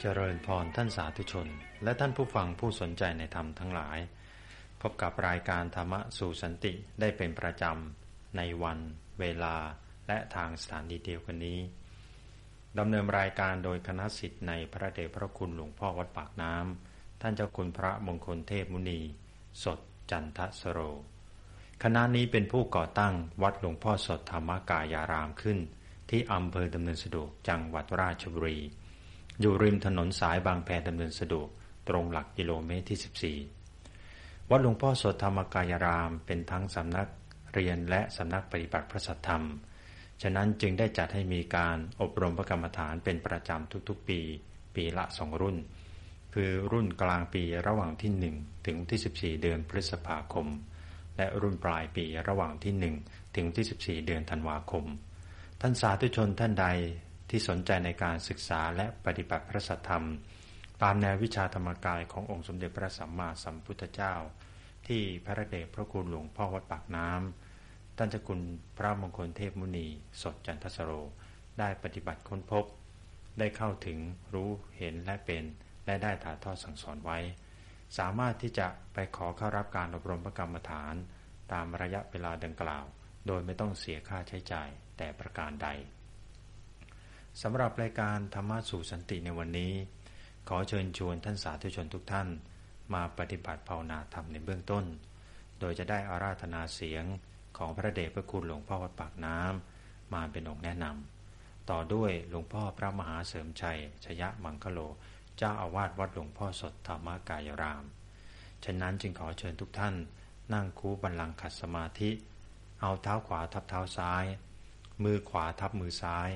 เจริญพรท่านสาธุชน และท่านผู้ฟังผู้สนใจในธรรมทั้งหลาย พบกับรายการธรรมะสู่สันติได้เป็นประจำ ในวัน เวลา และทางสถานีเดียวกันนี้ดำเนินรายการโดยคณะสิทธิ์ในพระเดชพระคุณหลวงพ่อวัดปากน้ำท่านเจ้าคุณพระมงคลเทพมุนี สดจันทสโร คณะนี้เป็นผู้ก่อตั้งวัดหลวงพ่อสดธรรมกายารามขึ้น ที่อำเภอดำเนินสะดวกจังหวัดราชบุรี อยู่ริมถนนสายบางแพดำเนินสะดวกตรงหลักกิโลเมตรที่ 14 วัดหลวงพ่อสดธรรมกายรามเป็นทั้งสำนักเรียนและสำนักปฏิบัติพระสัทธรรม ฉะนั้นจึงได้จัดให้มีการอบรมพระกรรมฐานเป็นประจำทุกๆปี ปีละสองรุ่น คือรุ่นกลางปีระหว่างที่ 1 ถึงที่ 14 เดือนพฤษภาคม และรุ่นปลายปีระหว่างที่ 1 ถึงที่ 14 เดือนธันวาคม ท่านสาธุชนท่านใด ที่สนใจในการศึกษาและปฏิบัติพระสัทธรรม ตามแนววิชาธรรมกายขององค์สมเด็จพระสัมมาสัมพุทธเจ้า ที่พระเดชพระคุณหลวงพ่อวัดปากน้ำท่านเจ้าคุณพระมงคลเทพมุนี สดจันทสโร ได้ปฏิบัติค้นพบ ได้เข้าถึงรู้เห็นและเป็น และได้ถ่ายทอดสั่งสอนไว้ สามารถที่จะไปขอเข้ารับการอบรมประกรรมฐาน ตามระยะเวลาดังกล่าว โดยไม่ต้องเสียค่าใช้จ่ายแต่ประการใด สำหรับรายการธรรมะสู่สันติในวันนี้ ขอเชิญชวนท่านสาธุชนทุกท่าน มาปฏิบัติภาวนาธรรมในเบื้องต้น โดยจะได้อาราธนาเสียงของพระเดชพระคุณหลวงพ่อวัดปากน้ำมาเป็นองค์แนะนำต่อด้วยหลวงพ่อพระมหาเสริมชัย ชยะมังคโล เจ้าอาวาสวัดหลวงพ่อสดธรรมกายราม ฉะนั้นจึงขอเชิญทุกท่าน นั่งคูบันลังขัดสมาธิ เอาเท้าขวาทับเท้าซ้าย มือขวาทับมือซ้าย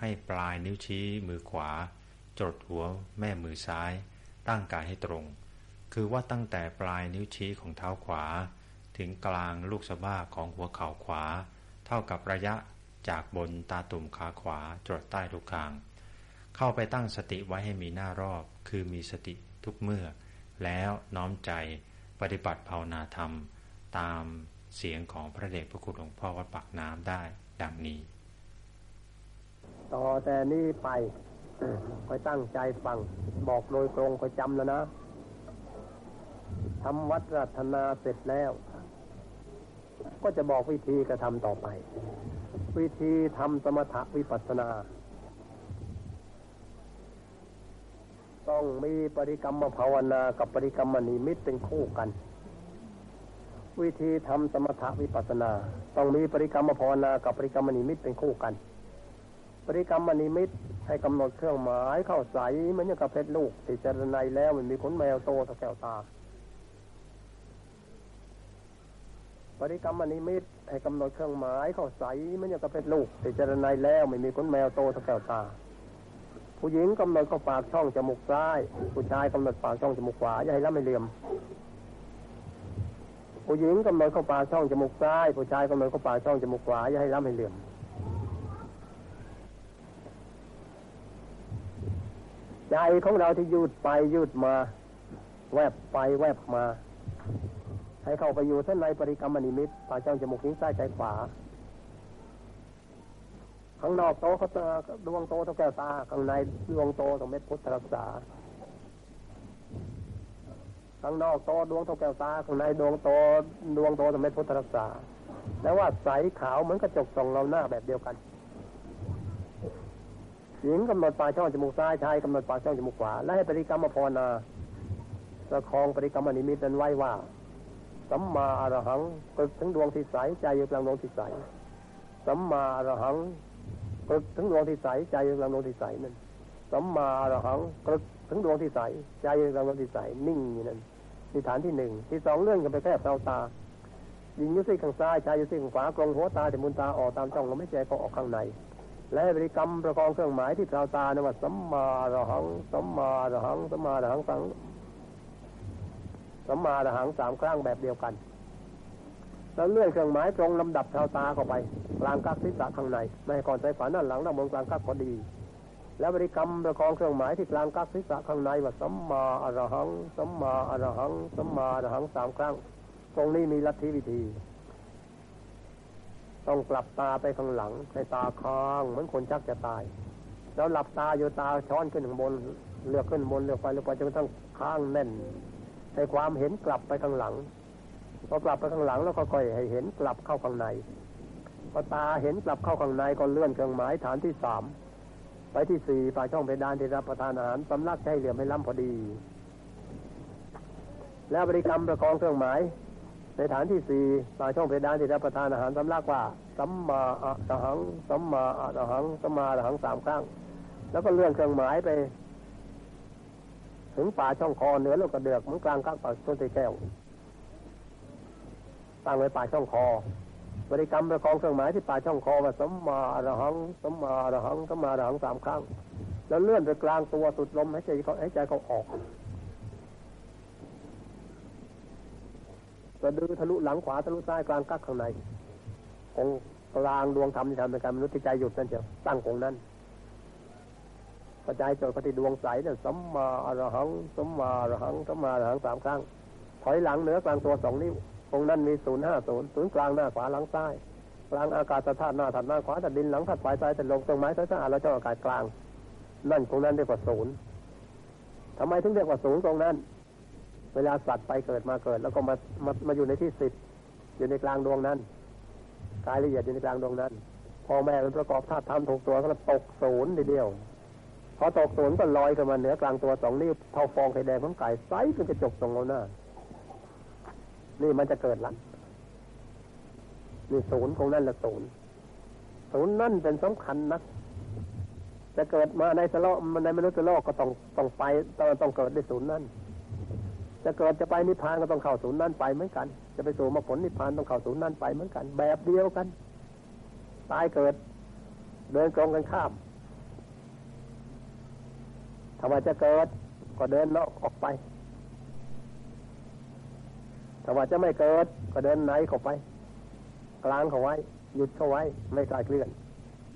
ให้ปลายนิ้วชี้มือขวา จดหัวแม่มือซ้าย ตั้งกายให้ตรง คือว่าตั้งแต่ปลายนิ้วชี้ของเท้าขวา ถึงกลางลูกสะบ้าของหัวเข่าขวา เท่ากับระยะจากบนตาตุ่มขาขวาจดใต้ลูกคาง เข้าไปตั้งสติไว้ให้มีหน้ารอบ คือมีสติทุกเมื่อ แล้วน้อมใจปฏิบัติภาวนาธรรม ตามเสียงของพระเดชพระคุณหลวงพ่อวัดปากน้ำได้ดังนี้ ต่อแต่นี้ไปคอยตั้งใจฟัง บอกโดยตรงคอยจำแล้วนะทำวัดรัตนาเสร็จแล้ว ก็จะบอกวิธีกระทำต่อไป วิธีทำสมถะวิปัสนา ต้องมีปริกรรมภาวนากับปริกรรมนิมิตเป็นคู่กัน วิธีทำสมถะวิปัสนา ต้องมีปริกรรมภาวนากับปริกรรมนิมิตเป็นคู่กัน ปริกรรมนิมิตให้กำหนดเครื่องหมายเข้าใสเหมือนกับเพชรลูกติดจรนัยแล้วมันมีขนแมวโตตะแก้วตา ปริกรรมนิมิตให้กำหนดเครื่องหมายเข้าใสเหมือนกับเพชรลูกติดจรนัยแล้วไม่มีขนแมวโตตะแก้วตา ผู้หญิงกำหนดเข้าปากช่องจมูกซ้าย ผู้ชายกำหนดปากช่องจมูกขวาอย่าให้ละไม่เหลี่ยมผู้หญิงกำหนดเข้าปากช่องจมูกซ้าย ผู้ชายกำหนดเข้าปากช่องจมูกขวาอย่าให้ละไม่เหลี่ยม ใจของเราที่ยืดไปยืดมา แวบไปแวบมา ให้เข้าไปอยู่ท่านในปริกรรมนิมิตปากจ้องจมูกนิ้วซ้ายใจขวาข้างนอกโตเขาตาดวงโตต้องแก้วตาข้างในดวงโตต้องเม็ดพุทธรักษาข้างนอกโตดวงต้องแก้วตาข้างในดวงโตดวงโตต้องเม็ดพุทธรักษา แล้วว่าใสขาวเหมือนกระจกส่องเราหน้าแบบเดียวกัน หญิงกำหนดปลายช่องจมูกซ้ายชายกำหนดปลายช่องจมูกขวา และให้ปริกรรมภาวนาประคองปริกรรมนิมิตนั้นไว้ว่าสัมมาอรหังกึกถึงดวงที่ใสใจอยู่กลางดวงที่ใสสัมมาอรหังกึกถึงดวงที่ใสใจอยู่กลางดวงที่ใสนั่นสัมมาอรหังกึกถึงดวงที่ใสใจอยู่กลางดวงที่ใสนิ่งอยู่นั่นที่ฐานที่หนึ่งที่สองเรื่องกันไปแค่เตาตายิงยุสิข้างซ้ายชายยุสิข้างขวากลงหัวตาแต่มุนตาออกตามช่องลมหายใจก็ออกข้างใน และบริกรรมประกองเครื่องหมายที่ตาตานว่าสัมมาระหังสัมมาระหังสัมมาระหังสังสัมมาระหังสามครั้งแบบเดียวกัน แล้วเลื่อนเครื่องหมายตรงลำดับชาวตาเข้าไปกลางกักศีรษะข้างในไม่ให้ก่อนใจฝันด้านหลังด้านบนกลางกักก็ดี แล้วบริกรรมประกองเครื่องหมายที่กลางกักศีรษะข้างในว่าสัมมาอรหังสัมมาอรหังสัมมาอรหังสามครั้ง ตรงนี้มีลัทธิวิธี ต้องกลับตาไปข้างหลังให้ตาค้างเหมือนคนชักจะตาย แล้วหลับตาอยู่ตาช้อนขึ้นข้างบนเลือกขึ้นบนเลือกไปเลือกไปจนกระทั่งข้างแน่นให้ความเห็นกลับไปข้างหลังพอกลับไปข้างหลังแล้วก็ค่อยให้เห็นกลับเข้าข้างในพอตาเห็นกลับเข้าข้างในก็เลื่อนเครื่องหมายฐานที่สามไปที่สี่ปลายช่องเพดานที่รับประทานอาหารสำลักใช้เหลี่ยมให้ล้ำพอดี แล้วบริกรรมประคองเครื่องหมาย ในฐานที่สี่ปายช่องเพดานที่รับประทานอาหารสำลักว่าสัมมาอะหังสัมมาอะหังสัมมาอะหังสามครั้ง แล้วก็เลื่อนเครื่องหมายไป ถึงป่าช่องคอเหนือลูกกระเดือกมันกลางข้างปากต้นตีแก้วตั้งไว้ป่าช่องคอบริกรรมประคองเครื่องหมายที่ป่าช่องคอว่าสัมมาอะรหังสัมมาอะรหังสัมมาอะรหังสามครั้ง แล้วเลื่อนไปกลางตัวสุดลมให้ใจเขาให้ใจเขาออก กระดือทะลุหลังขวาทะลุซ้ายกลางกักข้างในองกลางดวงธรรมที่ทำในการมนุษย์ใจหยุดนั่นเจ้าตั้งองนั้นกระจายจดปฏิดวงใสเนี่ยสัมมาอรหังสัมมาอรหังสัมมาอรหังสามครั้ง ถอยหลังเหนือกลางตัวสองนิ้วองนั้นมีศูนย์ห้าศูนย์ศูนย์กลางหน้าขวาหลังซ้ายกลางอากาศธาตุหน้าถัดหน้าขวาถัดดินหลังถัดฝ่ายซ้ายถัดลงตรงไม้ท้ายสะอาดแล้วเจ้าอากาศกลาง นั่นตรงนั้นเรียกว่าศูนย์ทำไมถึงเรียกว่าศูนย์ตรงนั้น เวลาสัตว์ไปเกิดมาเกิด แล้วก็มามามาอยู่ในที่สิบอยู่ในกลางดวงนั้นกายละเอียดอยู่ในกลางดวงนั้นพอแม่มันประกอบธาตุธรรมถูกตัวก็ตกศูนย์ทีเดียวพอตกศูนย์ก็ลอยขึ้นมาเหนือกลางตัวสองนิ้วเท่าฟองไข่แดงของไก่ไซส์เป็นกระจกตรงหน้า นี่มันจะเกิดละนี่ศูนย์ของนั่นละศูนย์ศูนย์นั่นเป็นสำคัญนะจะเกิดมาในสโลมันในมนุษย์โลกก็ต้องต้องไปต้องต้องเกิดในศูนย์นั่น จะเกิดจะไปนิพพานก็ต้องเข้าศูนย์นั่นไปเหมือนกัน จะไปสู่มรรคผลนิพพานต้องเข้าศูนย์นั่นไปเหมือนกัน แบบเดียวกันตายเกิด เดินตรงกันข้ามถ้าว่าจะเกิดก็เดินนอกออกไปถ้าว่าจะไม่เกิดก็เดินไหนเข้าไป กลางเข้าไว้ หยุดเข้าไว้ ไม่กลายเคลื่อน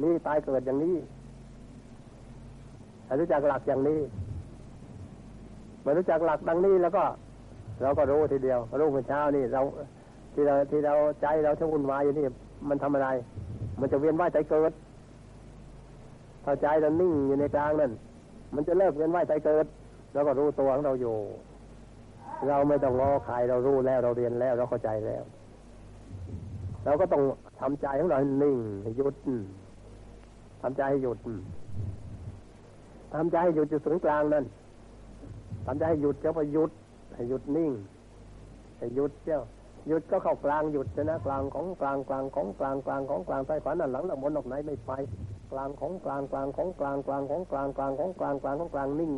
นี่ตายเกิดอย่างนี้ถ้ารู้จักหลักอย่างนี้ มารู้จักหลักดังนี้แล้วก็ เราก็รู้ทีเดียวรู้เมื่อเช้านี่เรา ที่เราที่เราใจเราทั้งวุ่นวายอยู่นี่มันทำอะไร มันจะเวียนว่ายใจเกิดถ้าใจเรานิ่งอยู่ในกลางนั่นมันจะเลิกเวียนว่ายใจเกิด แล้วก็รู้ตัวของเราอยู่ เราไม่ต้องรอใครเรารู้แล้วเราเรียนแล้วเราเข้าใจแล้วเราก็ต้องทำใจของเรานิ่งหยุดทำใจให้หยุดทำใจให้หยุดจุดศูนย์กลางนั่น ทำใจให้หยุดเจ้าไปหยุด ให้หยุดนิ่ง ให้หยุดเจ้าหยุดก็เข้ากลางหยุดนะกลางของกลางกลางของกลางกลางของกลางใต้ขวานั่นหลังหลังบนออกไหนไม่ไป กลางของกลางกลางของกลางกลางของกลางกลางของกลางกลางของกลางนิ่ง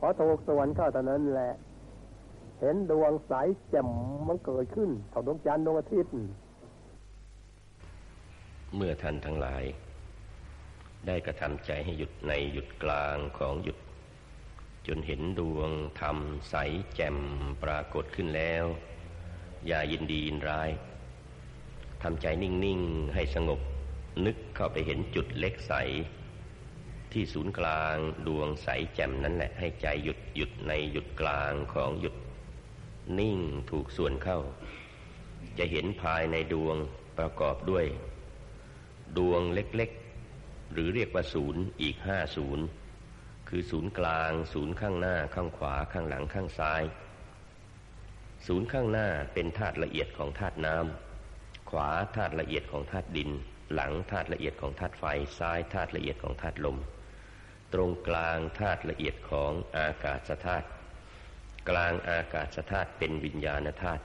พอถูกส่วนเข้าตอนนั้นแหละ เห็นดวงใสแจ่มมันเกิดขึ้นเท่าดวงจันทร์ดวงอาทิตย์เมื่อท่านทั้งหลาย ได้กระทำใจให้หยุดในหยุดกลางของหยุด จนเห็นดวงธรรมใสแจ่มปรากฏขึ้นแล้ว อย่ายินดียินร้ายทำใจนิ่ง ๆ ให้สงบนึกเข้าไปเห็นจุดเล็กใส ที่ศูนย์กลางดวงใสแจ่มนั้นแหละ ให้ใจหยุดหยุดในหยุดกลางของหยุด นิ่งถูกส่วนเข้า จะเห็นภายในดวงประกอบด้วย ดวงเล็ก ๆ หรือเรียกว่าศูนย์อีกห้าศูนย์ คือศูนย์กลาง ศูนย์ข้างหน้า ข้างขวา ข้างหลังข้างซ้าย ศูนย์ข้างหน้าเป็นธาตุละเอียดของธาตุน้ำขวาธาตุละเอียดของธาตุดิน หลังธาตุละเอียดของธาตุไฟ ซ้ายธาตุละเอียดของธาตุลม ตรงกลางธาตุละเอียดของอากาศธาตุกลางอากาศธาตุเป็นวิญญาณธาตุ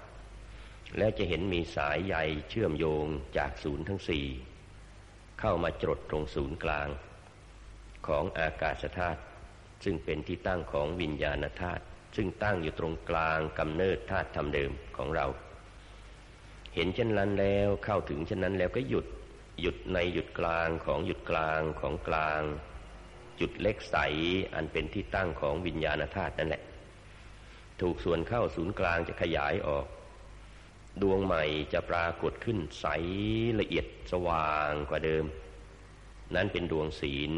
แล้วจะเห็นมีสายใยเชื่อมโยงจากศูนย์ทั้งสี่เข้ามาจดตรงศูนย์กลาง ของอากาศธาตุ ซึ่งเป็นที่ตั้งของวิญญาณธาตุซึ่งตั้งอยู่ตรงกลางกำเนิดธาตุธรรมเดิมของเรา เห็นเช่นนั้นแล้วเข้าถึงเช่นนั้นแล้วก็หยุดหยุดในหยุดกลางของหยุดกลางของกลาง จุดเล็กใสอันเป็นที่ตั้งของวิญญาณธาตุนั่นแหละ ถูกส่วนเข้าศูนย์กลางจะขยายออก ดวงใหม่จะปรากฏขึ้นใสละเอียดสว่างกว่าเดิม นั้นเป็นดวงศีล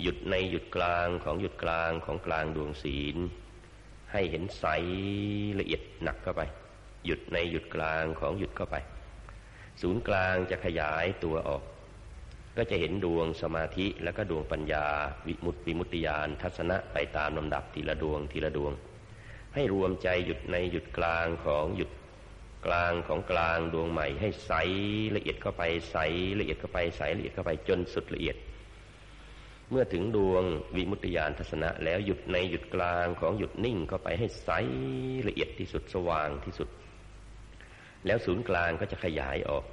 หยุดในหยุดกลางของหยุดกลางของกลางดวงศีล ให้เห็นใสละเอียดหนักเข้าไป หยุดในหยุดกลางของหยุดเข้าไป ศูนย์กลางจะขยายตัวออก ก็จะเห็นดวงสมาธิแล้วก็ดวงปัญญา วิมุตติมุตติยานทัศนะไปตามลำดับทีละดวงทีละดวง ให้รวมใจหยุดในหยุดกลางของหยุดกลางของกลางดวงใหม่ให้ใสละเอียดเข้าไปใสละเอียดเข้าไปใสละเอียดเข้าไปจนสุดละเอียด เมื่อถึงดวงวิมุตติยานทัศนะแล้วหยุดในหยุดกลางของหยุดนิ่งเข้าไปให้ใสละเอียดที่สุดสว่างที่สุด แล้วศูนย์กลางก็จะขยายออก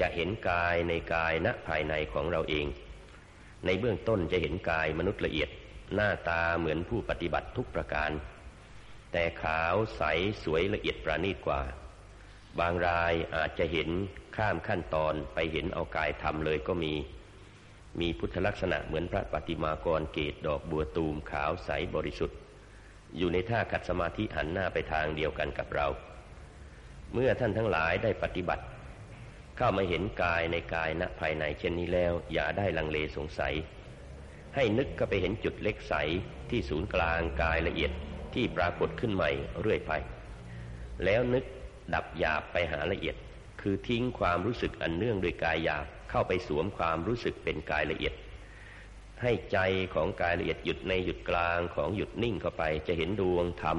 จะเห็นกายในกายณภายในของเราเอง ในเบื้องต้นจะเห็นกายมนุษย์ละเอียดหน้าตาเหมือนผู้ปฏิบัติทุกประการ แต่ขาวใสสวยละเอียดประณีตกว่า บางรายอาจจะเห็นข้ามขั้นตอนไปเห็นเอากายทำเลยก็มี มีพุทธลักษณะเหมือนพระปฏิมากรเกตดอกบัวตูมขาวใสบริสุทธิ์ อยู่ในท่าขัดสมาธิหันหน้าไปทางเดียวกันกับเรา เมื่อท่านทั้งหลายได้ปฏิบัติ เข้ามาเห็นกายในกายณภายในเช่นนี้แล้ว อย่าได้ลังเลสงสัย ให้นึกก็ไปเห็นจุดเล็กใสที่ศูนย์กลางกายละเอียดที่ปรากฏขึ้นใหม่เรื่อยไป แล้วนึกดับหยาบไปหาละเอียด คือทิ้งความรู้สึกอันเนื่องโดยกายหยาบ เข้าไปสวมความรู้สึกเป็นกายละเอียด ให้ใจของกายละเอียดหยุดในหยุดกลางของหยุดนิ่งเข้าไป จะเห็นดวงธรรม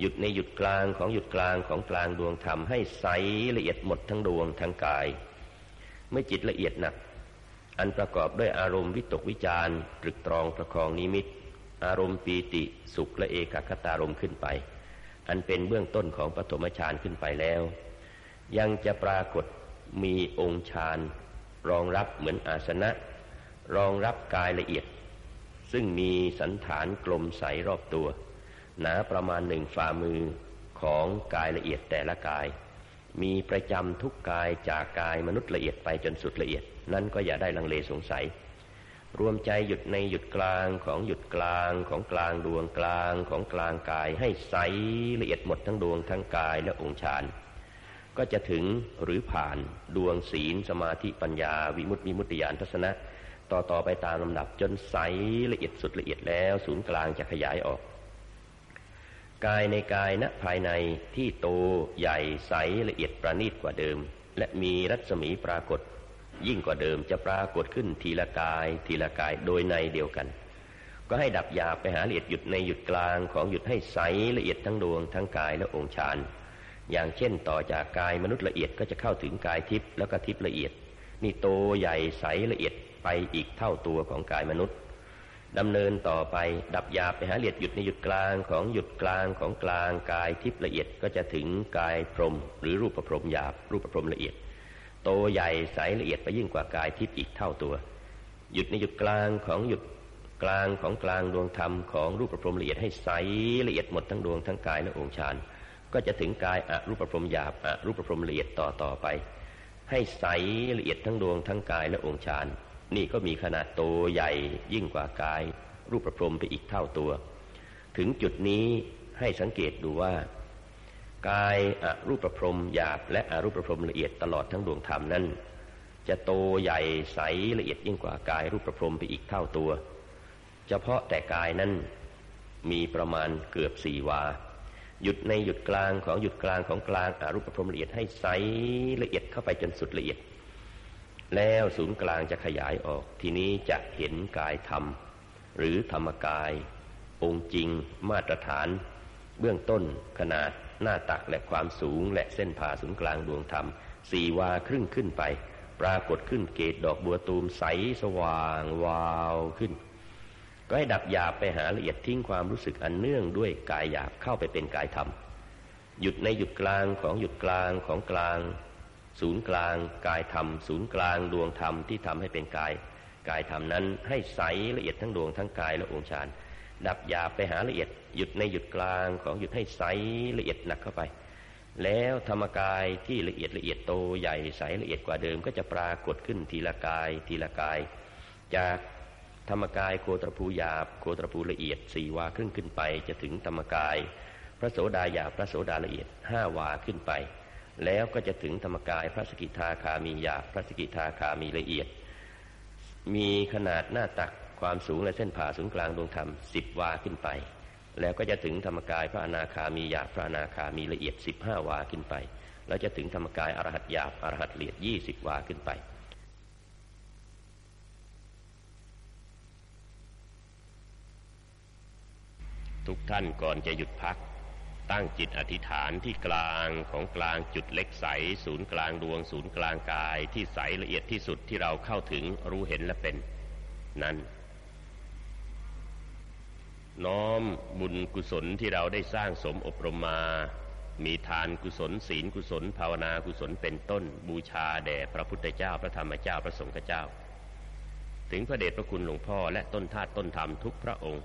หยุดในหยุดกลางของหยุดกลางของกลางดวงธรรมให้ใสละเอียดหมดทั้งดวงทั้งกาย เมื่อจิตละเอียดหนัก อันประกอบด้วยอารมณ์วิตกวิจารตรึกตรองประคองนิมิต อารมณ์ปีติสุขและเอกคตารมขึ้นไป อันเป็นเบื้องต้นของปฐมฌานขึ้นไปแล้ว ยังจะปรากฏมีองค์ฌาน รองรับเหมือนอาสนะ รองรับกายละเอียด ซึ่งมีสันฐานกลมใสรอบตัว หนาประมาณหนึ่งฝ่ามือของกายละเอียดแต่ละกาย มีประจำทุกกายจากกายมนุษย์ละเอียดไปจนสุดละเอียด นั้นก็อย่าได้ลังเลสงสัย รวมใจหยุดในหยุดกลางของหยุดกลางของกลางดวงกลางของกลางกายให้ใสละเอียดหมดทั้งดวงทั้งกายและองค์ฌาน ก็จะถึงหรือผ่านดวงศีล สมาธิปัญญา วิมุตติวิมุตติญาณทัศนะ ต่อต่อไปตามลำดับจนใสละเอียดสุดละเอียดแล้วศูนย์กลางจะขยายออก กายในกายณภายในที่โตใหญ่ใสละเอียดประณีตกว่าเดิม และมีรัศมีปรากฏ ยิ่งกว่าเดิมจะปรากฏขึ้นทีละกาย ทีละกายโดยในเดียวกัน ก็ให้ดับยาไปหาละเอียดหยุดในหยุดกลางของหยุดให้ใสละเอียดทั้งดวงทั้งกายและองค์ฌาน อย่างเช่นต่อจากกายมนุษย์ละเอียดก็จะเข้าถึงกายทิพย์แล้วก็ทิพย์ละเอียด นี่โตใหญ่ใสละเอียดไปอีกเท่าตัวของกายมนุษย์ดำเนินต่อไปดับยาไปหาละเอียดหยุดในหยุดกลางของหยุดกลางของกลางกายทิพย์ละเอียดก็จะถึงกายพรม หรือรูปประพรมหยาบรูปประพรมละเอียด โตใหญ่ใสละเอียดไปยิ่งกว่ากายทิพย์อีกเท่าตัว หยุดในหยุดกลางของหยุดกลางของกลางดวงธรรมของรูปประพรมละเอียดให้ใสละเอียดหมดทั้งดวงทั้งกายและองค์ฌาน ก็จะถึงกายอรูปประพรมหยาบอรูปประพรมละเอียดต่อต่อไป ให้ใสละเอียดทั้งดวงทั้งกายและองค์ฌานนี่ก็มีขนาดโตใหญ่ยิ่งกว่ากาย รูปประพรมไปอีกเท่าตัว ถึงจุดนี้ให้สังเกตดูว่า กายอรูปประพรมหยาบ และอรูปประพรมละเอียดตลอดทั้งดวงธรรมนั้น จะโตใหญ่ใสละเอียดยิ่งกว่ากายรูปประพรมไปอีกเท่าตัว เฉพาะแต่กายนั้นมีประมาณเกือบสี่วา หยุดในหยุดกลางของหยุดกลางของกลางอารูปพรมละเอียดให้ใสละเอียดเข้าไปจนสุดละเอียด แล้วศูนย์กลางจะขยายออก ทีนี้จะเห็นกายธรรม หรือธรรมกาย องค์จริง มาตรฐาน เบื้องต้นขนาดหน้าตักและความสูง และเส้นผ่าศูนย์กลางดวงธรรมสี่วาครึ่งขึ้นไป ปรากฏขึ้นเกตดอกบัวตูมใสสว่างวาวขึ้น ก็ให้ดับหยาบไปหาละเอียดทิ้งความรู้สึกอันเนื่องด้วยกายหยาบเข้าไปเป็นกายธรรม หยุดในหยุดกลางของหยุดกลางของกลาง ศูนย์กลางกายธรรม ศูนย์กลางดวงธรรมที่ทำให้เป็นกาย กายธรรมนั้นให้ใสละเอียดทั้งดวงทั้งกายและองค์ฌานดับยาไปหาละเอียดหยุดในหยุดกลางของหยุดให้ใสละเอียดหนักเข้าไป แล้วธรรมกายที่ละเอียดละเอียดโตใหญ่ใสละเอียดกว่าเดิมก็จะปรากฏขึ้นทีละกายทีละกาย จาก ธรรมกายโคตรภูหยาบโคตรภูละเอียดสี่วาครึ่งขึ้นไป จะถึงธรรมกาย พระโสดาหยาบพระโสดาละเอียดห้าวาขึ้นไป แล้วก็จะถึงธรรมกายพระสกิทาคามีหยาบพระสกิทาคามีละเอียด มีขนาดหน้าตักความสูงและเส้นผ่าศูนย์กลางดวงธรรมสิบวาขึ้นไป แล้วก็จะถึงธรรมกายพระอนาคามีหยาบพระอนาคามีละเอียดสิบห้าวาขึ้นไป แล้วจะถึงธรรมกายอรหัตหยาบอรหัตละเอียดยี่สิบวาขึ้นไป ทุกท่านก่อนจะหยุดพัก ตั้งจิตอธิษฐานที่กลางของกลางจุดเล็กใส ศูนย์กลางดวง ศูนย์กลางกายที่ใสละเอียดที่สุดที่เราเข้าถึงรู้เห็นและเป็น นั้น น้อมบุญกุศลที่เราได้สร้างสมอบรมมา มีทานกุศลศีลกุศล ภาวนากุศลเป็นต้น บูชาแด่พระพุทธเจ้าพระธรรมเจ้าพระสงฆ์เจ้า ถึงพระเดชพระคุณหลวงพ่อและต้นธาตุต้นธรรมทุกพระองค์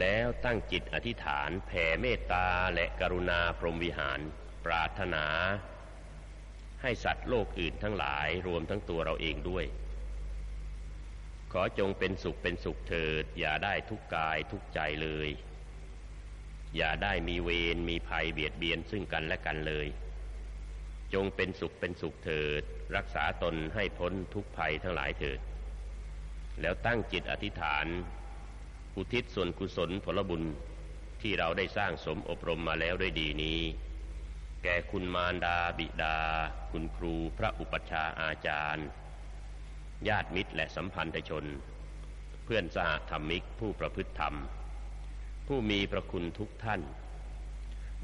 แล้วตั้งจิตอธิษฐานแผ่เมตตาและกรุณาพรหมวิหาร ปรารถนา ให้สัตว์โลกอื่นทั้งหลายรวมทั้งตัวเราเองด้วย ขอจงเป็นสุขเป็นสุขเถิด อย่าได้ทุกกายทุกใจเลย อย่าได้มีเวรมีภัยเบียดเบียนซึ่งกันและกันเลย จงเป็นสุขเป็นสุขเถิด รักษาตนให้พ้นทุกภัยทั้งหลายเถิด แล้วตั้งจิตอธิษฐาน อุทิศส่วนกุศลผลบุญที่เราได้สร้างสมอบรมมาแล้วด้วยดีนี้ แก่คุณมารดาบิดา คุณครูพระอุปัชฌาย์อาจารย์ ญาติมิตรและสัมพันธชน เพื่อนสหธรรมิกผู้ประพฤติธรรม ผู้มีพระคุณทุกท่าน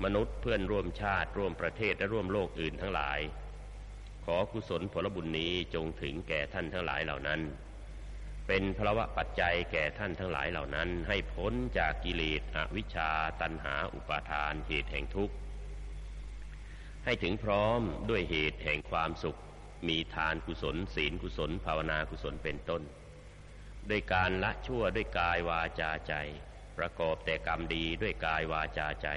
มนุษย์เพื่อนร่วมชาติร่วมประเทศและร่วมโลกอื่นทั้งหลาย ขอกุศลผลบุญนี้จงถึงแก่ท่านทั้งหลายเหล่านั้น เป็นพระวะปัจจัยแก่ท่านทั้งหลายเหล่านั้น ให้พ้นจากกิเลสอวิชชาตันหาอุปาทานเหตุแห่งทุกข์ ให้ถึงพร้อมด้วยเหตุแห่งความสุข มีทานกุศล ศีลกุศล ภาวนากุศลเป็นต้น ด้วยการละชั่วด้วยกายวาจาใจ ประกอบแต่กรรมดีด้วยกายวาจาใจ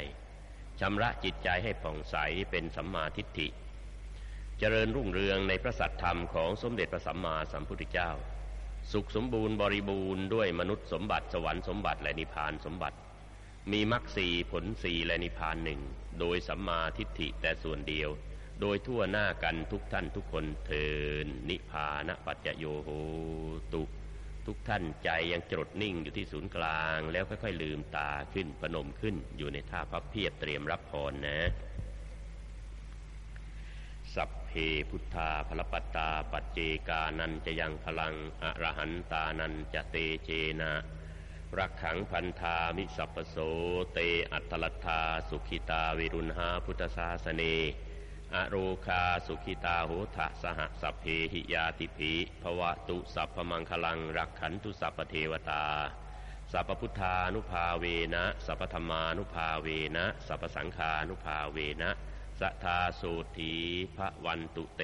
ชำระจิตใจให้ผ่องใสเป็นสัมมาทิฏฐิ เจริญรุ่งเรืองในพระสัตธรรมของสมเด็จพระสัมมาสัมพุทธเจ้า สุขสมบูรณ์บริบูรณ์ด้วยมนุษย์สมบัติสวรรค์สมบัติและนิพพานสมบัติ มีมรรคสีผลสีและนิพพานหนึ่งโดยสัมมาทิฏฐิแต่ส่วนเดียว โดยทั่วหน้ากันทุกท่านทุกคนเทินนิพพานปัจจโยโหตุทุกท่านใจยังจดนิ่งอยู่ที่ศูนย์กลาง แล้วค่อยๆลืมตาขึ้นพนมขึ้นอยู่ในท่าพับเพียบเตรียมรับพรนะ เพพุทธาพลปัตตาปัจเจกานันจะยังพลังอรหันตานันจะเตเจนะรักขังพันธามิสัพโสเตอัตลัทธาสุขิตาวิรุณหาพุทธศาสเนอโรคาสุขิตาโหทะสหสัพเพหิยาติภีภวะตุสัพพมังคลังรักขันตุสัพเทวตาสัพพุทธานุภาเวนะ สัพธรรมานุภาเวนะ สัพสังฆานุภาเวนะ สทธาสูตีพระวันตุเต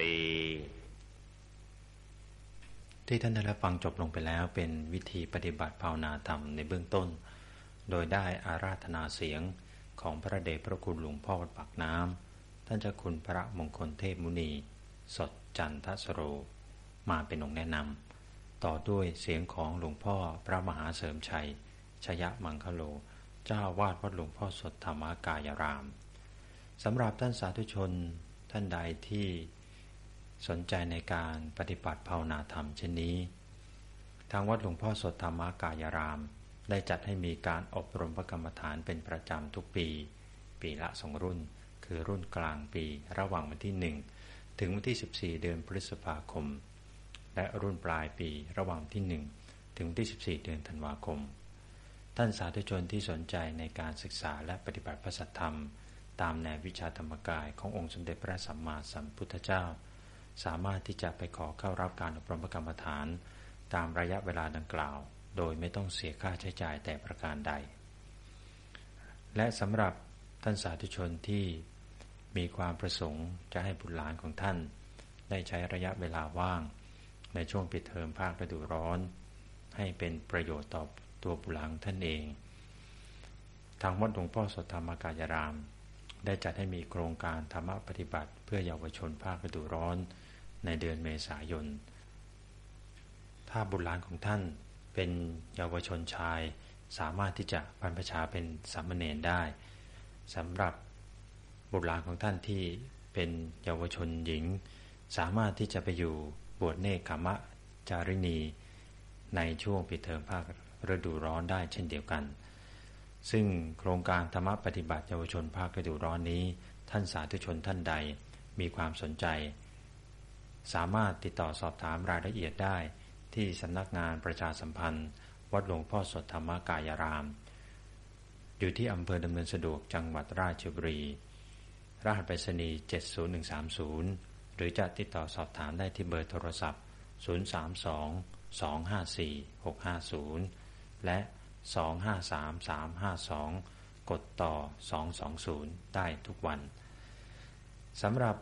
ที่ท่านได้รับฟังจบลงไปแล้วเป็นวิธีปฏิบัติภาวนาธรรมในเบื้องต้น โดยได้อาราธนาเสียงของพระเดชพระคุณหลวงพ่อวัดปากน้ำท่านเจ้าคุณพระมงคลเทพมุนี สดจันทสโร มาเป็นองค์แนะนำต่อด้วยเสียงของหลวงพ่อพระมหาเสริมชัย ชยะมังคโล เจ้าวาดวัดหลวงพ่อสดธรรมกายราม สำหรับท่านสาธุชนท่านใดที่สนใจในการปฏิบัติภาวนาธรรมเช่นนี้ ทางวัดหลวงพ่อสดธรรมกายราม ได้จัดให้มีการอบรมพระกรรมฐานเป็นประจำทุกปี ปีละสองรุ่น คือรุ่นกลางปีระหว่างวันที่ 1 ถึงวันที่ 14 เดือนพฤษภาคม และรุ่นปลายปีระหว่างที่ 1 ถึงวันที่ 14 เดือนธันวาคม ท่านสาธุชนที่สนใจในการศึกษาและปฏิบัติพระสัทธรรม ตามแนววิชาธรรมกายขององค์สมเด็จพระสัมมาสัมพุทธเจ้า สามารถที่จะไปขอเข้ารับการอบรมกรรมฐาน ตามระยะเวลาดังกล่าว โดยไม่ต้องเสียค่าใช้จ่ายแต่ประการใด และสำหรับท่านสาธุชนที่มีความประสงค์จะให้บุตรหลานของท่าน ได้ใช้ระยะเวลาว่าง ในช่วงปิดเทอมภาคฤดูร้อน ให้เป็นประโยชน์ต่อตัวบุตรหลานท่านเอง ทางวัดหลวงพ่อสดธรรมกายราม ได้จัดให้มีโครงการธรรมปฏิบัติ เพื่อเยาวชนภาคฤดูร้อนในเดือนเมษายน ถ้าบุตรหลานของท่านเป็นเยาวชนชาย สามารถที่จะบรรพชาเป็นสามเณรได้สำหรับบุตรหลานของท่านที่เป็นเยาวชนหญิง สามารถที่จะไปอยู่บวชเนคขมะจารินีในช่วงปิดเทอมภาคฤดูร้อนได้เช่นเดียวกัน ซึ่งโครงการธรรมปฏิบัติเยาวชนภาคฤดูร้อนนี้ ท่านสาธุชนท่านใดมีความสนใจ สามารถติดต่อสอบถามรายละเอียดได้ ที่สำนักงานประชาสัมพันธ์ วัดหลวงพ่อสดธรรมกายราม อยู่ที่อำเภอดำเนินสะดวกจังหวัดราชบุรี รหัสไปรษณีย์70130 หรือจะติดต่อสอบถามได้ที่เบอร์โทรศัพท์ 032 254 650 และ 253 352 กดต่อ 220 ได้ทุกวันสำหรับ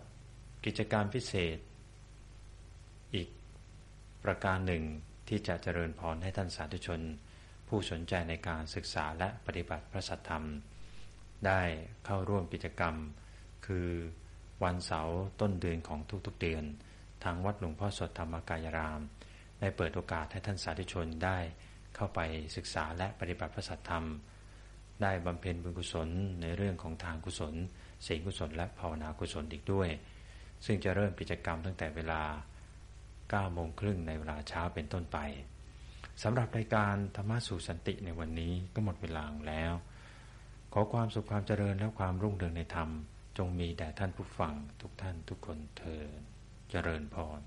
กิจการพิเศษ อีกประการหนึ่งที่จะเจริญพรให้ท่านสาธุชน ผู้สนใจในการศึกษาและปฏิบัติพระสัทธรรม ได้เข้าร่วมกิจกรรม คือวันเสาร์ต้นเดือนของทุกๆเดือน ทางวัดหลวงพ่อสดธรรมกายราม ได้เปิดโอกาสให้ท่านสาธุชนได้ เข้าไปศึกษาและปฏิบัติพระสัทธรรม ได้บำเพ็ญบุญกุศลในเรื่องของทางกุศลศีลกุศล และภาวนากุศลอีกด้วย ซึ่งจะเริ่มกิจกรรมตั้งแต่เวลา9โมงครึ่งในเวลาเช้าเป็นต้นไปสำหรับรายการธรรมะสู่สันติในวันนี้ก็หมดเวลาแล้ว ขอความสุขความเจริญและความรุ่งเรืองในธรรม จงมีแด่ท่านผู้ฟังทุกท่านทุกคนเทอเจริญพร